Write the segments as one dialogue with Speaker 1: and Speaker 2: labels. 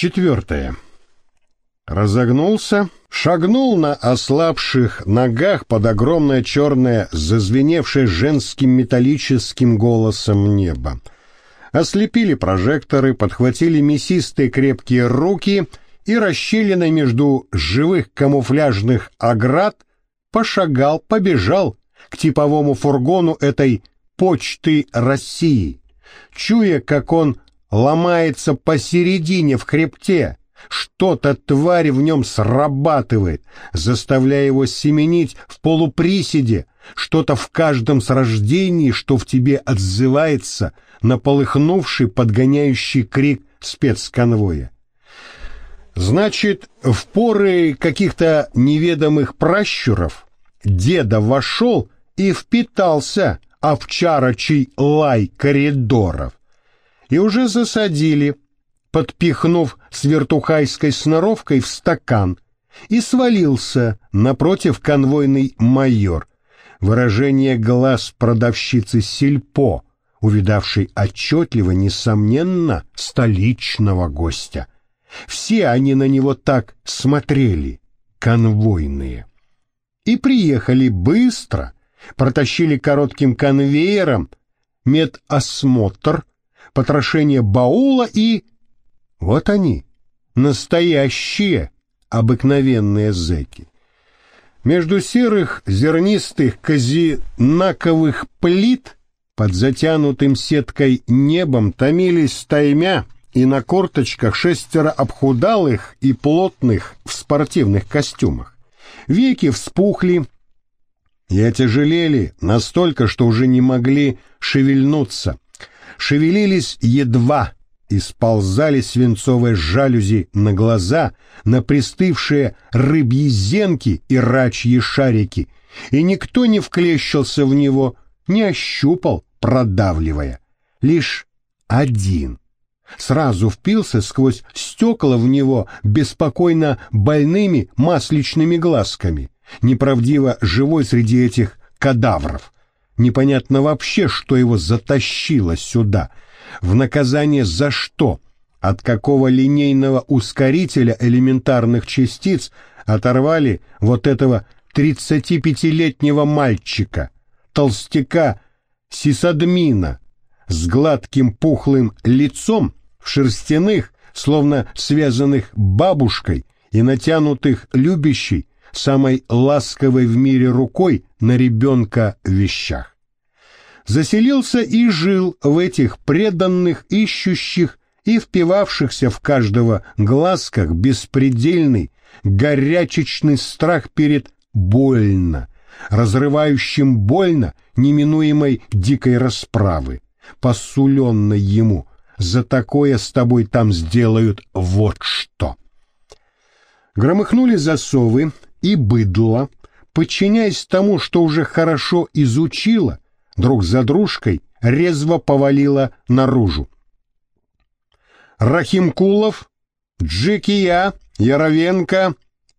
Speaker 1: Четвертое. Разогнулся, шагнул на ослабших ногах под огромное черное, зазвеневшее женским металлическим голосом небо. Ослепили прожекторы, подхватили мясистые крепкие руки и расщелиной между живых камуфляжных оград пошагал, побежал к типовому фургону этой почты России, чуя, как он ломается посередине в хребте, что-то тварь в нем срабатывает, заставляя его семенить в полуприседе, что-то в каждом срождении, что в тебе отзывается на полыхнувший подгоняющий крик спецконвоя. Значит, в поры каких-то неведомых пращуров деда вошел и впитался овчарочий лай коридоров. И уже засадили, подпихнув с вертухайской сноровкой в стакан, и свалился напротив конвойный майор. Выражение глаз продавщицы Сельпо, увидавшей отчетливо, несомненно, столичного гостя. Все они на него так смотрели, конвойные. И приехали быстро, протащили коротким конвейером медосмотр, потрошение баула и... Вот они, настоящие обыкновенные зэки. Между серых зернистых казинаковых плит под затянутым сеткой небом томились стаймя и на корточках шестеро обхудалых и плотных в спортивных костюмах. Веки вспухли и отяжелели настолько, что уже не могли шевельнуться. Шевелились едва и сползали свинцовые жалюзи на глаза, на пристывшие рыбьи зенки и рачьи шарики, и никто не вклещился в него, не ощупал, продавливая. Лишь один сразу впился сквозь стекла в него беспокойно больными масличными глазками, неправдиво живой среди этих кадавров. Непонятно вообще, что его затащило сюда. В наказание за что? От какого линейного ускорителя элементарных частиц оторвали вот этого 35-летнего мальчика, толстяка сисадмина, с гладким пухлым лицом в шерстяных, словно связанных бабушкой и натянутых любящей, самой ласковой в мире рукой на ребенка вещах. Заселился и жил в этих преданных, ищущих и впивавшихся в каждого глазках беспредельный, горячечный страх перед больно, разрывающим больно неминуемой дикой расправы, посуленной ему, за такое с тобой там сделают вот что. Громыхнули засовы, и быдло, подчиняясь тому, что уже хорошо изучила, друг за дружкой резво повалила наружу. Рахимкулов, Джикия, Яровенко,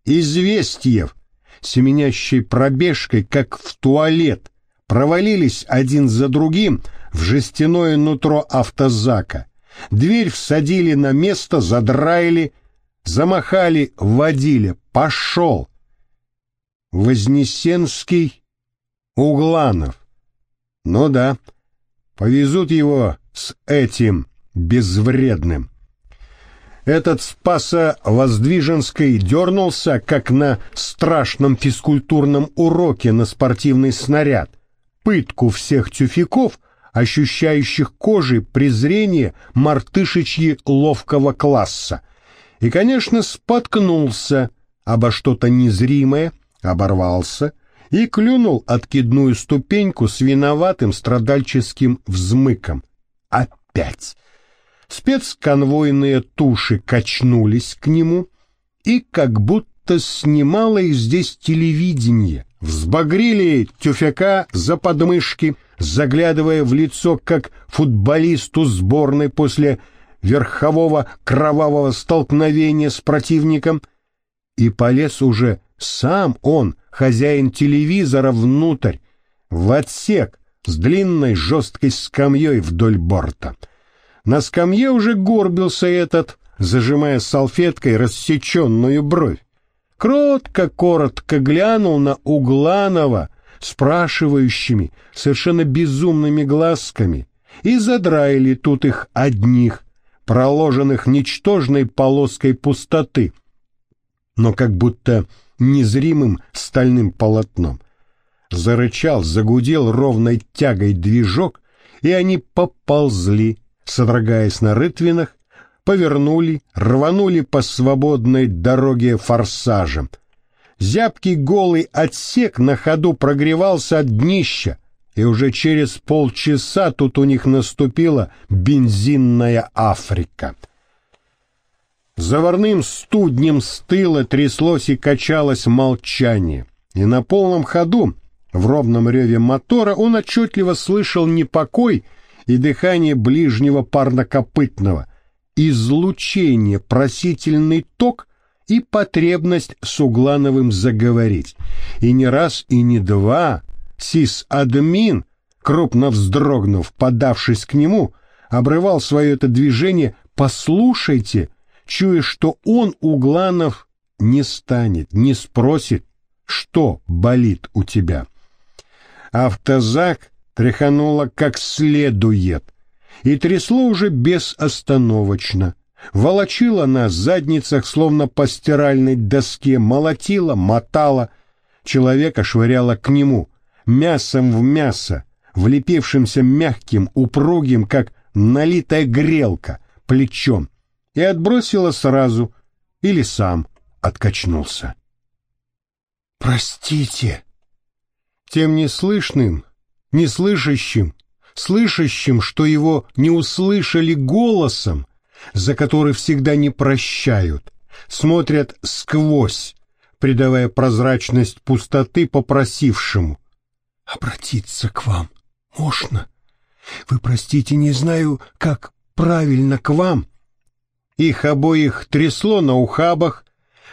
Speaker 1: Известьев, семенящей пробежкой, как в туалет, провалились один за другим в жестяное нутро автозака. Дверь всадили на место, задраили, замахали, водили. Пошел! Вознесенский, Угланов. Ну да, повезут его с этим безвредным. Этот Спаса Воздвиженской дернулся, как на страшном физкультурном уроке на спортивный снаряд. Пытку всех тюфяков, ощущающих кожей презрение мартышечьи ловкого класса. И, конечно, споткнулся обо что-то незримое, оборвался и клюнул откидную ступеньку с виноватым страдальческим взмыком. Опять. Спецконвойные туши качнулись к нему и как будто снимало их здесь телевидение, взбагрили тюфяка за подмышки, заглядывая в лицо, как футболисту сборной после верхового кровавого столкновения с противником, и полез уже сам он, хозяин телевизора, внутрь, в отсек с длинной жесткой скамьей вдоль борта. На скамье уже горбился этот зажимая салфеткой рассеченную бровь. Кротко-коротко глянул на Угланова спрашивающими, совершенно безумными глазками, и задраили тут их одних, проложенных ничтожной полоской пустоты, но как будто незримым стальным полотном. Зарычал, загудел ровной тягой движок, и они поползли, содрогаясь на рытвинах, повернули, рванули по свободной дороге форсажем. Зябкий голый отсек на ходу прогревался от днища, и уже через полчаса тут у них наступила бензинная Африка. Заварным студнем с тыла тряслось и качалось молчание, и на полном ходу, в ровном реве мотора, он отчетливо слышал непокой и дыхание ближнего парнокопытного, излучение, просительный ток и потребность с Углановым заговорить. И не раз, и не два сис-админ, крупно вздрогнув, подавшись к нему, обрывал свое это движение «послушайте», чуя, что он, Угланов, не станет, не спросит, что болит у тебя. Автозак тряхануло как следует, и трясло уже безостановочно. Волочила на задницах, словно по стиральной доске, молотила, мотала, человека швыряла к нему, мясом в мясо, влепившимся мягким, упругим, как налитая грелка, плечом, и отбросила сразу, или сам откачнулся. «Простите!» Тем неслышным, неслышащим, слышащим, что его не услышали голосом, за который всегда не прощают, смотрят сквозь, придавая прозрачность пустоты попросившему. «Обратиться к вам можно? Вы простите, не знаю, как правильно к вам». Их обоих трясло на ухабах,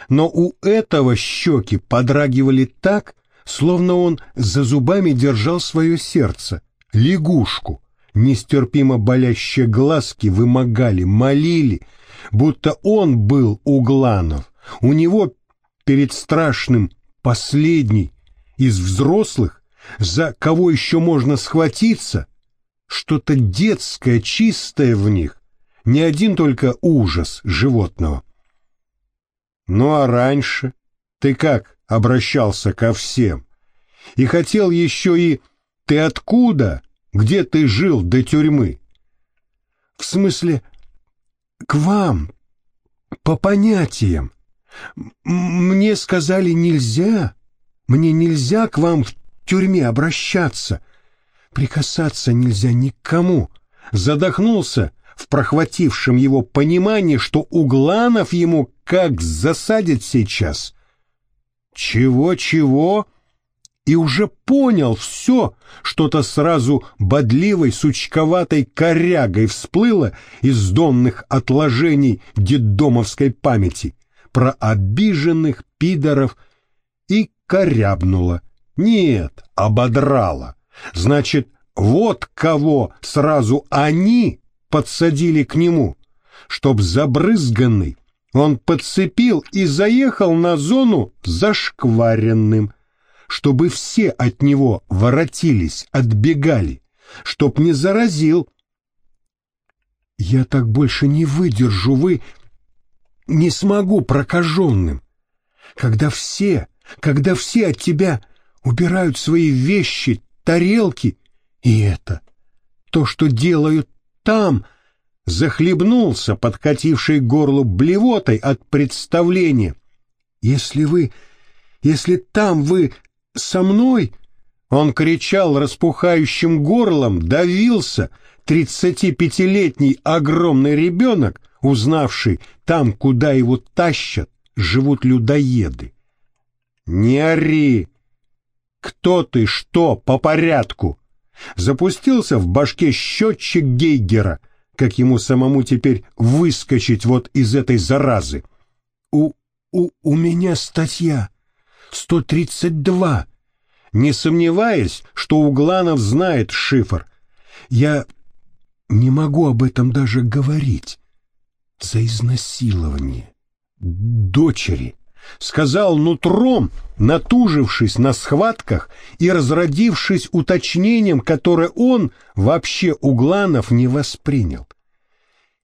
Speaker 1: но у этого щеки подрагивали так, словно он за зубами держал свое сердце, лягушку, нестерпимо болящие глазки вымогали, молили, будто он был Угланов. У него перед страшным последний из взрослых, за кого еще можно схватиться, что-то детское, чистое в них, не один только ужас животного. Ну а раньше ты как обращался ко всем? И хотел еще и «ты откуда?» где ты жил до тюрьмы. В смысле, к вам, по понятиям. Мне сказали нельзя, мне нельзя к вам в тюрьме обращаться, прикасаться нельзя никому. Задохнулся в прохватившем его понимании, что Угланов ему как засадит сейчас. Чего-чего? и уже понял все, что-то сразу бодливой, сучковатой корягой всплыло из донных отложений детдомовской памяти про обиженных пидоров и корябнуло. Нет, ободрало. Значит, вот кого сразу они подсадили к нему, чтоб забрызганный он подцепил и заехал на зону зашкваренным, чтобы все от него воротились, отбегали, чтоб не заразил. Я так больше не выдержу, вы не смогу прокаженным. Когда все, когда все от тебя убирают свои вещи, тарелки, и это, то, что делают там, захлебнулся, подкативший горлу блевотой от представления. Если вы, если там вы со мной?» Он кричал распухающим горлом, давился, тридцатипятилетний огромный ребенок, узнавший, там, куда его тащат, живут людоеды. «Не ори! Кто ты, что, по порядку?» Запустился в башке счетчик Гейгера, как ему самому теперь выскочить вот из этой заразы. «У, у, у меня статья!» 132. Не сомневаясь, что Угланов знает шифр. Я не могу об этом даже говорить. за изнасилование дочери, сказал нутром, натужившись на схватках и разродившись уточнением, которое он вообще Угланов не воспринял.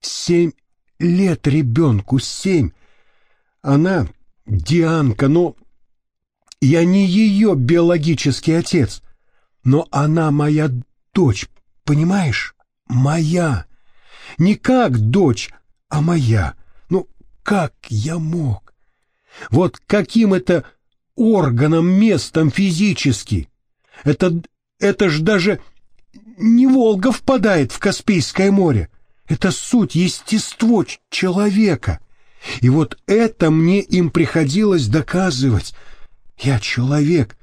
Speaker 1: Семь лет ребенку, семь. Она, Дианка, но я не ее биологический отец, но она моя дочь, понимаешь? Моя. Не как дочь, а моя. Ну, как я мог? Вот каким это органом, местом физически? Это, это ж даже не Волга впадает в Каспийское море. Это суть, естество человека. И вот это мне им приходилось доказывать. Я человек.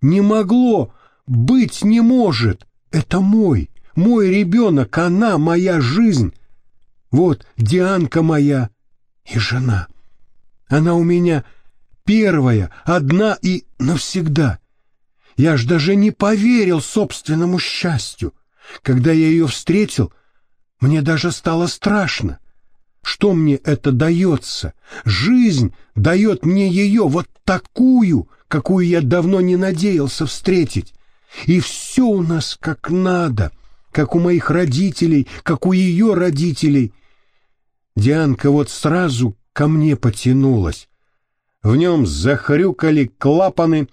Speaker 1: Не могло, быть не может. Это мой, мой ребенок, она моя жизнь. Вот Дианка моя и жена. Она у меня первая, одна и навсегда. Я ж даже не поверил собственному счастью. Когда я ее встретил, мне даже стало страшно. Что мне это дается? Жизнь дает мне ее вот такую, какую я давно не надеялся встретить. И все у нас как надо, как у моих родителей, как у ее родителей. Дианка вот сразу ко мне потянулась. В нем захрюкали клапаны,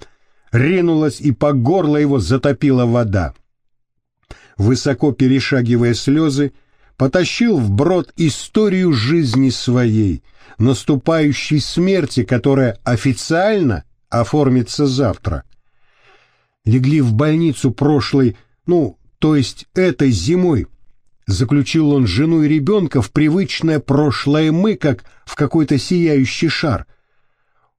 Speaker 1: ринулась и по горло его затопила вода. Высоко перешагивая слезы, потащил вброд историю жизни своей, наступающей смерти, которая официально оформится завтра. Легли в больницу прошлой, ну, то есть этой зимой. Заключил он жену и ребенка в привычное прошлое мы, как в какой-то сияющий шар.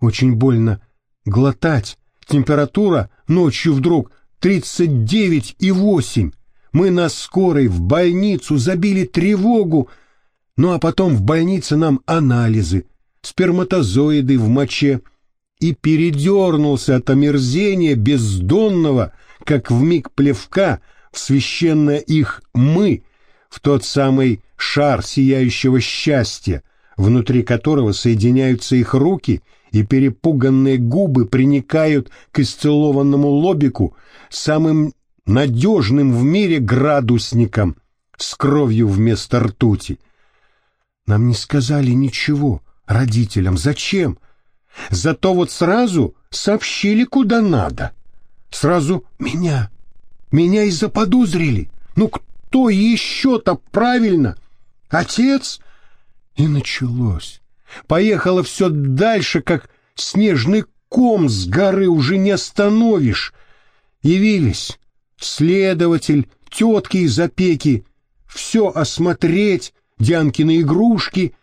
Speaker 1: Очень больно глотать. Температура ночью вдруг тридцать девять и восемь. Мы на скорой в больницу забили тревогу, ну а потом в больнице нам анализы, сперматозоиды в моче, и передернулся от омерзения бездонного, как в миг плевка, в священное их «мы», в тот самый шар сияющего счастья, внутри которого соединяются их руки, и перепуганные губы приникают к исцелованному лобику самым надежным в мире градусником с кровью вместо ртути. Нам не сказали ничего, родителям, зачем? Зато вот сразу сообщили, куда надо. Сразу меня, меня и заподозрили. Ну кто еще-то правильно? Отец? И началось. Поехало все дальше, как снежный ком с горы уже не остановишь. Явились следователь, тетки из опеки, все осмотреть, Дианкины игрушки.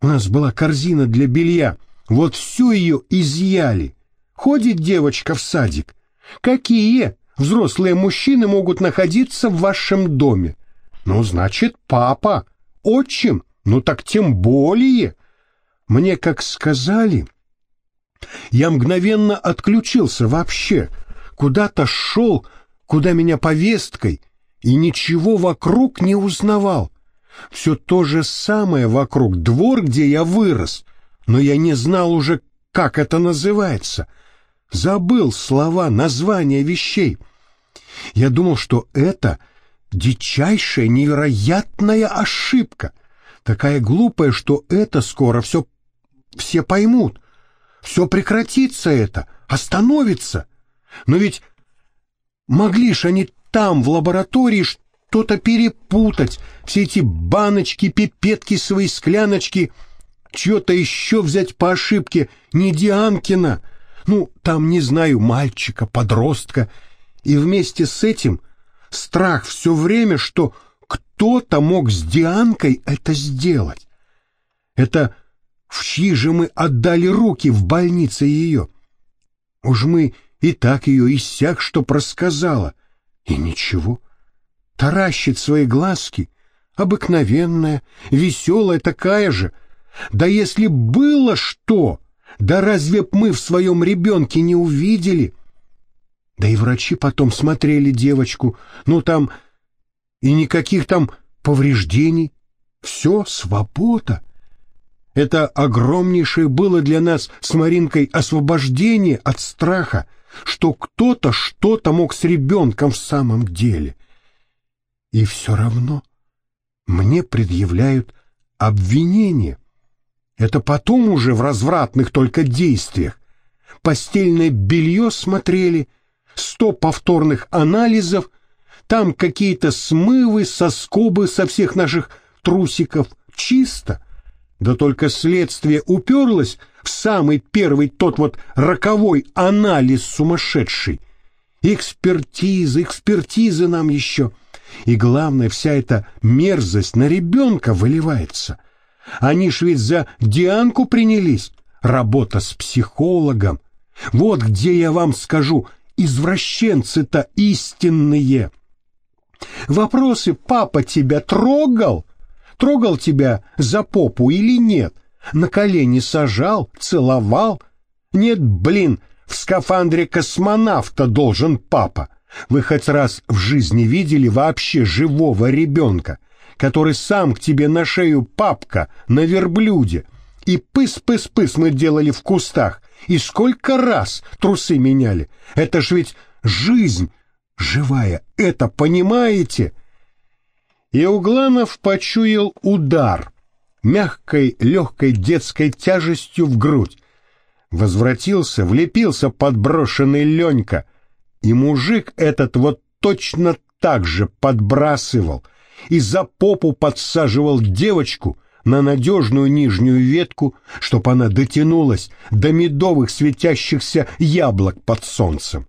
Speaker 1: У нас была корзина для белья, вот всю ее изъяли. Ходит девочка в садик. Какие взрослые мужчины могут находиться в вашем доме? Ну, значит, папа, отчим, ну так тем более. Мне как сказали, я мгновенно отключился вообще, куда-то шел, куда меня повесткой, и ничего вокруг не узнавал. Все то же самое вокруг, двор, где я вырос, но я не знал уже, как это называется. Забыл слова, названия вещей. Я думал, что это дичайшая, невероятная ошибка. Такая глупая, что это скоро все, все поймут. Все прекратится это, остановится. Но ведь Могли ж они там, в лаборатории, что-то перепутать, все эти баночки, пипетки свои, скляночки, что-то еще взять по ошибке, не Дианкина, ну, там, не знаю, мальчика, подростка, и вместе с этим страх все время, что кто-то мог с Дианкой это сделать. Это в чьи же мы отдали руки в больнице ее? Уж мы и так ее иссяк, что просказала. И ничего. Таращит свои глазки, обыкновенная, веселая такая же. Да если было что, да разве б мы в своем ребенке не увидели? Да и врачи потом смотрели девочку, ну там и никаких там повреждений. Все, свобода, Это огромнейшее было для нас с Маринкой освобождение от страха, что кто-то что-то мог с ребенком в самом деле. И все равно мне предъявляют обвинение. Это потом уже в развратных только действиях. Постельное белье смотрели, сто повторных анализов, там какие-то смывы, соскобы со всех наших трусиков. Чисто. Да только следствие уперлось в самый первый тот вот роковой анализ сумасшедший. Экспертизы, экспертизы нам еще. И главное, вся эта мерзость на ребенка выливается. Они ж ведь за Дианку принялись. Работа с психологом. Вот где я вам скажу, извращенцы-то истинные. Вопросы «папа тебя трогал?» Трогал тебя за попу или нет? На колени сажал, целовал? Нет, блин, в скафандре космонавта должен папа. Вы хоть раз в жизни видели вообще живого ребенка, который сам к тебе на шею папка на верблюде? И пыс-пыс-пыс мы делали в кустах, и сколько раз трусы меняли. Это ж ведь жизнь живая, это понимаете? И Угланов почуял удар мягкой, легкой детской тяжестью в грудь. Возвратился, влепился подброшенный Ленька, и мужик этот вот точно так же подбрасывал и за попу подсаживал девочку на надежную нижнюю ветку, чтоб она дотянулась до медовых светящихся яблок под солнцем.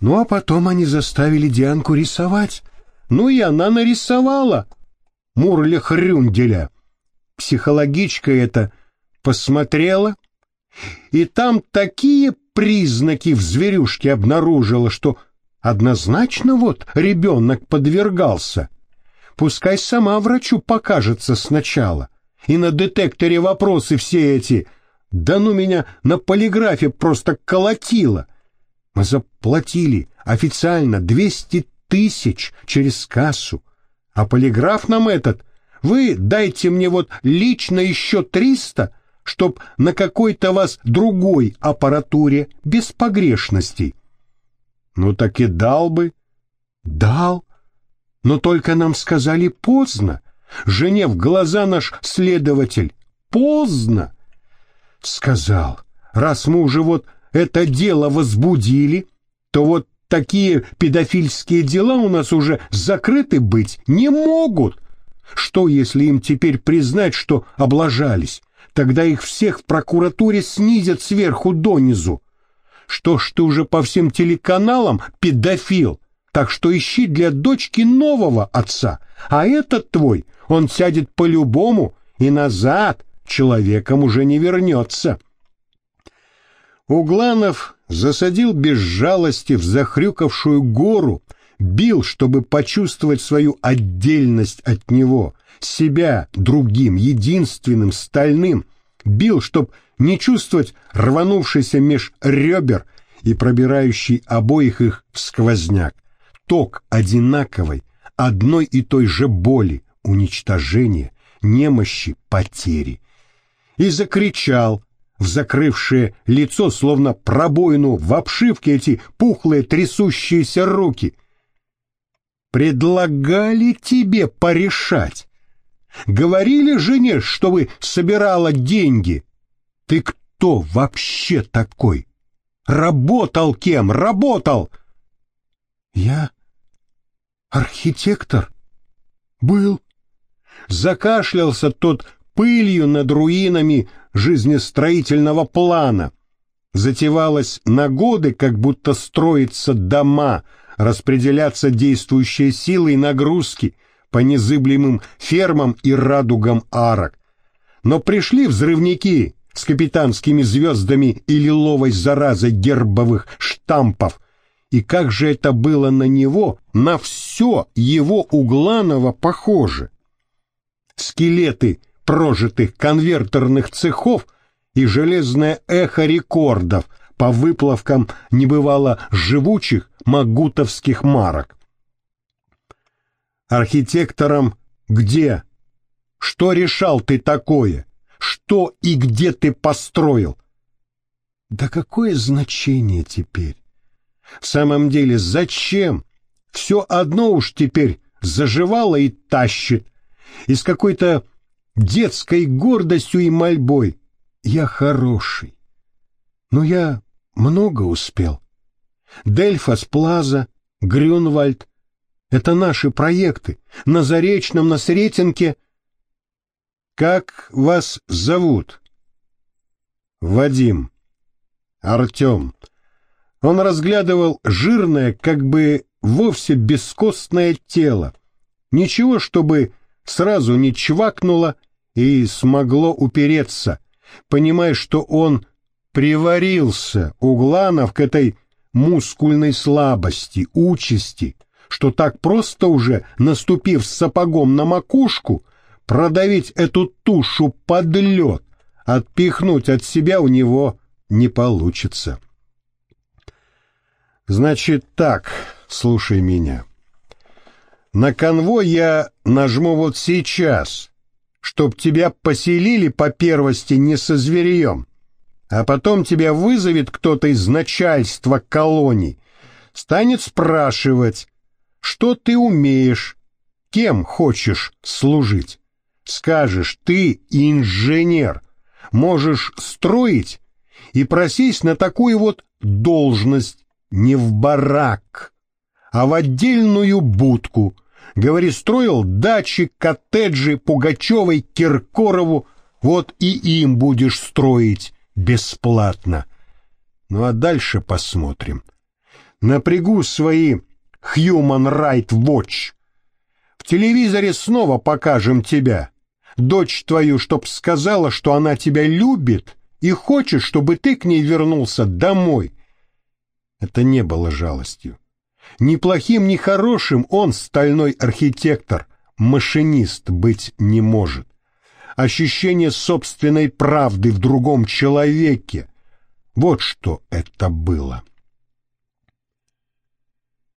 Speaker 1: Ну а потом они заставили Дианку рисовать. Ну и она нарисовала. Мурля Хрюнделя. Психологичка эта посмотрела, и там такие признаки в зверюшке обнаружила, что однозначно вот ребенок подвергался. Пускай сама врачу покажется сначала. И на детекторе вопросы все эти. Да ну меня на полиграфе просто колотило. Мы заплатили официально 200 тысяч через кассу. А полиграф нам этот, вы дайте мне вот лично еще триста, чтоб на какой-то вас другой аппаратуре без погрешностей. Ну так и дал бы. Дал. Но только нам сказали поздно. Жене в глаза наш следователь. Поздно. Сказал, раз мы уже вот это дело возбудили, то вот Такие педофильские дела у нас уже закрыты быть не могут. Что, если им теперь признать, что облажались? Тогда их всех в прокуратуре снизят сверху донизу. Что ж ты уже по всем телеканалам педофил, так что ищи для дочки нового отца, а этот твой, он сядет по-любому и назад человеком уже не вернется. Угланов засадил без жалости в захрюкавшую гору, бил, чтобы почувствовать свою отдельность от него, себя другим, единственным, стальным, бил, чтобы не чувствовать рванувшийся меж ребер и пробирающий обоих их сквозняк, ток одинаковой, одной и той же боли, уничтожения, немощи, потери. И закричал, в закрывшее лицо, словно пробоину в обшивке эти пухлые трясущиеся руки. «Предлагали тебе порешать. Говорили жене, что вы собирала деньги. Ты кто вообще такой? Работал кем? Работал!» «Я архитектор. Был». Закашлялся тот пылью над руинами жизнестроительного плана. Затевалось на годы, как будто строиться дома, распределяться действующие силы и нагрузки по незыблемым фермам и радугам арок. Но пришли взрывники с капитанскими звездами и лиловой заразой гербовых штампов, и как же это было на него, на все его Угланова похоже. Скелеты прожитых конвертерных цехов и железное эхо рекордов по выплавкам небывало живучих магутовских марок. Архитектором где? Что решал ты такое? что и где ты построил. Да какое значение теперь? В самом деле, зачем? Все одно уж теперь заживало и тащит. И с какой-то детской гордостью и мольбой. Я хороший. Но я много успел. Дельфас Плаза, Грюнвальд — это наши проекты. На Заречном, на Сретенке. Как вас зовут? Вадим. Артем. Он разглядывал жирное, как бы вовсе бескостное тело. Ничего, чтобы сразу не чвакнуло и смогло упереться, понимая, что он приварился у Гланов к этой мускульной слабости, участи, что так просто уже, наступив сапогом на макушку, продавить эту тушу под лед, отпихнуть от себя у него не получится. Значит так, слушай меня. На конвой я нажму вот сейчас, чтоб тебя поселили по первости не со зверьем, а потом тебя вызовет кто-то из начальства колоний, станет спрашивать, что ты умеешь, кем хочешь служить. Скажешь, ты инженер, можешь строить и просись на такую вот должность не в барак, а в отдельную будку. Говори, строил дачи, коттеджи Пугачевой, Киркорову, вот и им будешь строить бесплатно. Ну а дальше посмотрим. Напрягу свои Human Right Watch. В телевизоре снова покажем тебя. Дочь твою, чтоб сказала, что она тебя любит и хочет, чтобы ты к ней вернулся домой. Это не было жалостью. Ни плохим, ни хорошим он, стальной архитектор, машинист быть не может. Ощущение собственной правды в другом человеке. Вот что это было.